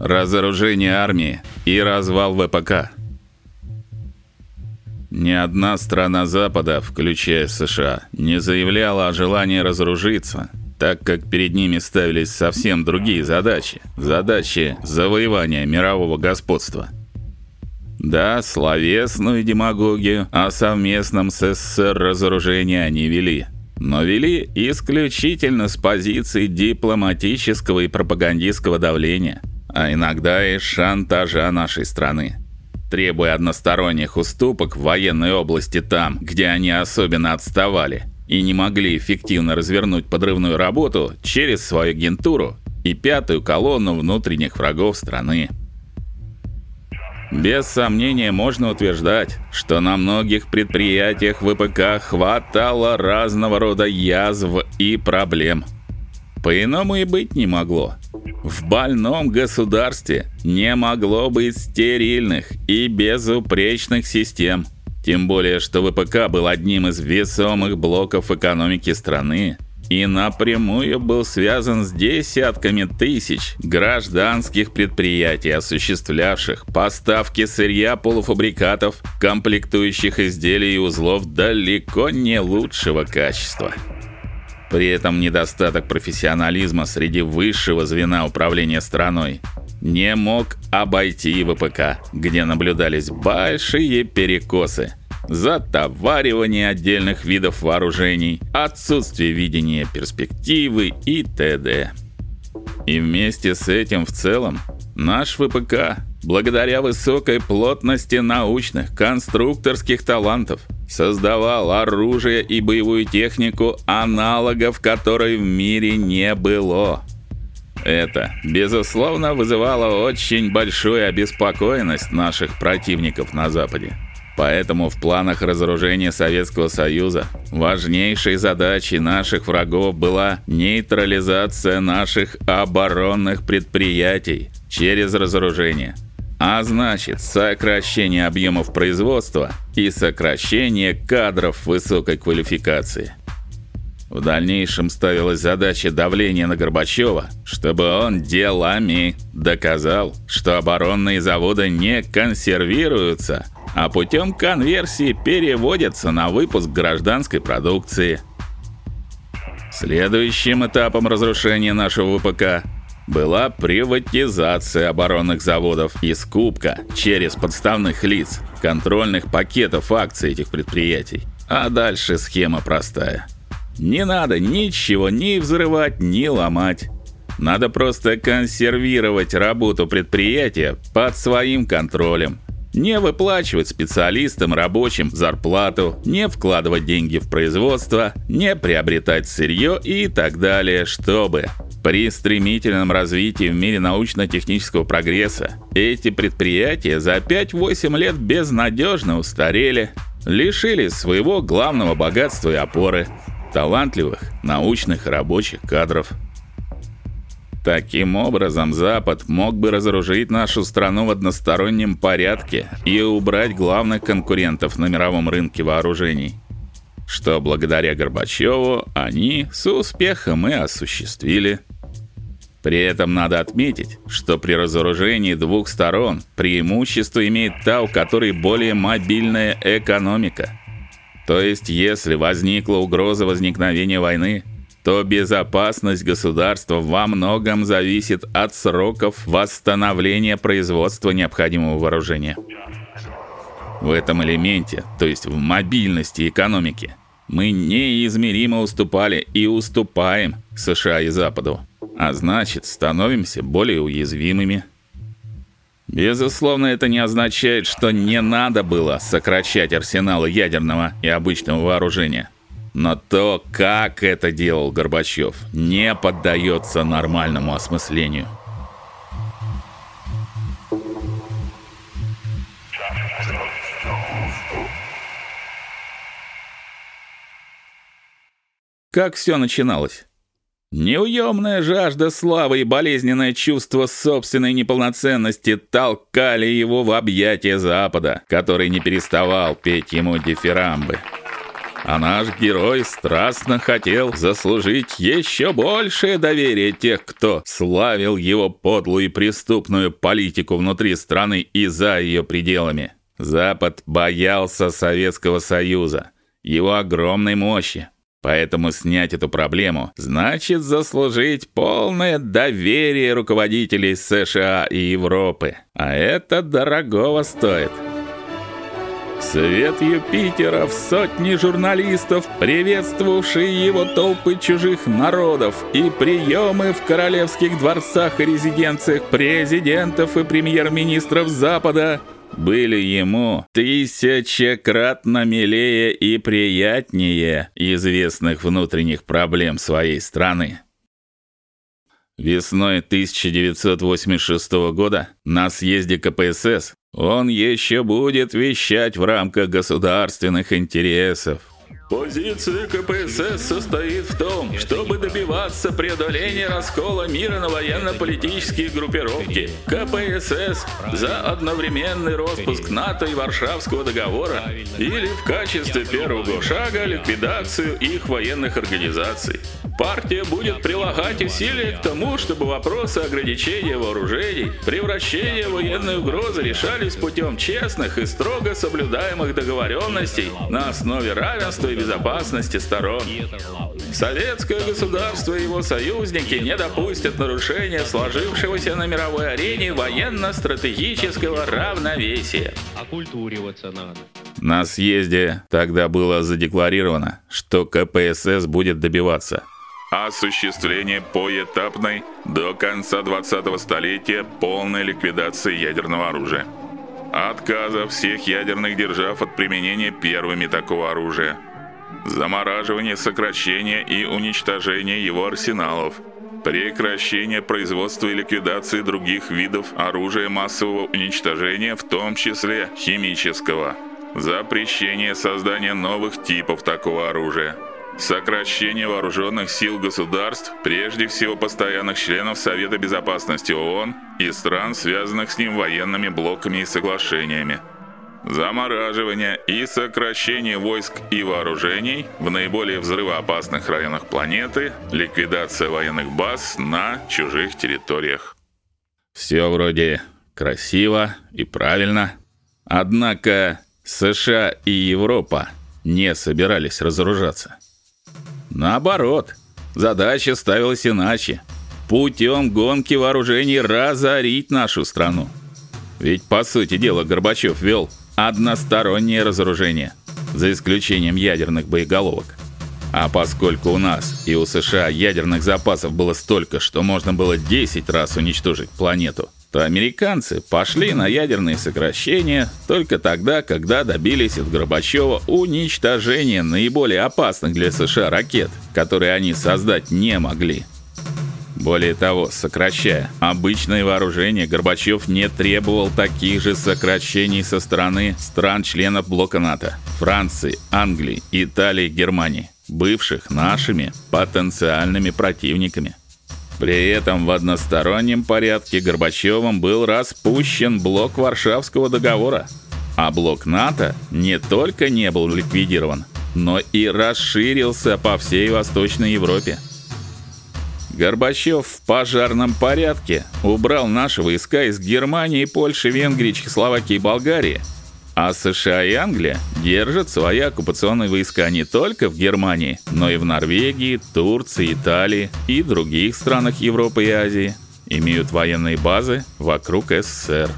Разоружение армии и развал ВПК. Ни одна страна Запада, включая США, не заявляла о желании разоружиться, так как перед ними ставились совсем другие задачи, задачи завоевания мирового господства. Да, словесную демагогию о совместном с СССР разоружении они вели, но вели исключительно с позиции дипломатического и пропагандистского давления, а иногда и шантажа нашей страны, требуя односторонних уступок в военной области там, где они особенно отставали и не могли эффективно развернуть подрывную работу через свою агентуру и пятую колонну внутренних врагов страны. Без сомнения можно утверждать, что на многих предприятиях ВПК хватало разного рода язв и проблем. По-иному и быть не могло. В больном государстве не могло быть стерильных и безупречных систем. Тем более, что ВПК был одним из весомых блоков экономики страны и напрямую был связан с десятками тысяч гражданских предприятий, осуществлявших поставки сырья, полуфабрикатов, комплектующих изделий и узлов далеко не лучшего качества. При этом недостаток профессионализма среди высшего звена управления страной не мог обойти ВПК, где наблюдались большие перекосы затоваривание отдельных видов вооружений, отсутствие видения перспективы и т.д. И вместе с этим в целом наш ВПК, благодаря высокой плотности научных, конструкторских талантов, создавал оружие и боевую технику, аналогов которой в мире не было. Это, безусловно, вызывало очень большую обеспокоенность наших противников на западе. Поэтому в планах разоружения Советского Союза важнейшей задачей наших врагов была нейтрализация наших оборонных предприятий через разоружение. А значит, сокращение объемов производства и сокращение кадров высокой квалификации. В дальнейшем ставилась задача давления на Горбачева, чтобы он делами доказал, что оборонные заводы не консервируются, а путем конверсии переводятся на выпуск гражданской продукции. Следующим этапом разрушения нашего ВПК была приватизация оборонных заводов и скупка через подставных лиц контрольных пакетов акций этих предприятий. А дальше схема простая. Не надо ничего ни взрывать, ни ломать. Надо просто консервировать работу предприятия под своим контролем не выплачивать специалистам, рабочим зарплату, не вкладывать деньги в производство, не приобретать сырье и так далее, чтобы при стремительном развитии в мире научно-технического прогресса эти предприятия за 5-8 лет безнадежно устарели, лишились своего главного богатства и опоры талантливых научных рабочих кадров. Таким образом, Запад мог бы разоружить нашу страну в одностороннем порядке и убрать главных конкурентов на мировом рынке вооружений, что благодаря Горбачеву они с успехом и осуществили. При этом надо отметить, что при разоружении двух сторон преимущество имеет та, у которой более мобильная экономика. То есть, если возникла угроза возникновения войны, то безопасность государства во многом зависит от сроков восстановления производства необходимого вооружения. В этом элементе, то есть в мобильности экономики, мы неизмеримо уступали и уступаем США и Западу, а значит, становимся более уязвимыми. Безусловно, это не означает, что не надо было сокращать арсеналы ядерного и обычного вооружения. Но то, как это делал Горбачев, не поддается нормальному осмыслению. Как все начиналось? Неуемная жажда славы и болезненное чувство собственной неполноценности толкали его в объятия Запада, который не переставал петь ему дифирамбы. А наш герой страстно хотел заслужить еще большее доверие тех, кто славил его подлую и преступную политику внутри страны и за ее пределами. Запад боялся Советского Союза, его огромной мощи. Поэтому снять эту проблему значит заслужить полное доверие руководителей США и Европы. А это дорогого стоит. Свет Юпитера в сотни журналистов, приветствовавшие его толпы чужих народов, и приемы в королевских дворцах и резиденциях президентов и премьер-министров Запада были ему тысячекратно милее и приятнее известных внутренних проблем своей страны. Весной 1986 года на съезде КПСС он еще будет вещать в рамках государственных интересов. Позиция КПСС состоит в том, чтобы добиваться преодоления раскола мира на военно-политические группировки. КПСС за одновременный распуск НАТО и Варшавского договора или в качестве первого шага ликвидацию их военных организаций. Партия будет прилагать усилия к тому, чтобы вопросы ограничения вооружений, превращения военной угрозы решались путем честных и строго соблюдаемых договоренностей на основе равенства и безопасности сторон. Советское государство и его союзники не допустят нарушения сложившегося на мировой арене военно-стратегического равновесия. Окультуриваться надо. На съезде тогда было задекларировано, что КПСС будет добиваться осуществление поэтапной до конца 20-го столетия полной ликвидации ядерного оружия. Отказа всех ядерных держав от применения первыми такого оружия – замораживание, сокращение и уничтожение его арсеналов, прекращение производства и ликвидации других видов оружия массового уничтожения, в том числе химического, запрещение создания новых типов такого оружия, сокращение вооруженных сил государств, прежде всего постоянных членов Совета безопасности ООН и стран, связанных с ним военными блоками и соглашениями замораживание и сокращение войск и вооружений в наиболее взрывоопасных районах планеты, ликвидация военных баз на чужих территориях. Все вроде красиво и правильно. Однако США и Европа не собирались разоружаться. Наоборот, задача ставилась иначе: путем гонки вооружений разорить нашу страну. Ведь по сути дела Горбачев вел одностороннее разоружение, за исключением ядерных боеголовок. А поскольку у нас и у США ядерных запасов было столько, что можно было 10 раз уничтожить планету, то американцы пошли на ядерные сокращения только тогда, когда добились от Горбачева уничтожения наиболее опасных для США ракет, которые они создать не могли. Более того, сокращая обычное вооружение, Горбачев не требовал таких же сокращений со стороны стран-членов блока НАТО: Франции, Англии, Италии, Германии, бывших нашими потенциальными противниками. При этом в одностороннем порядке Горбачевым был распущен блок Варшавского договора, а блок НАТО не только не был ликвидирован, но и расширился по всей Восточной Европе. Горбачев в пожарном порядке убрал наши войска из Германии, Польши, Венгрии, Чехословакии и Болгарии. А США и Англия держат свои оккупационные войска не только в Германии, но и в Норвегии, Турции, Италии и других странах Европы и Азии. Имеют военные базы вокруг СССР.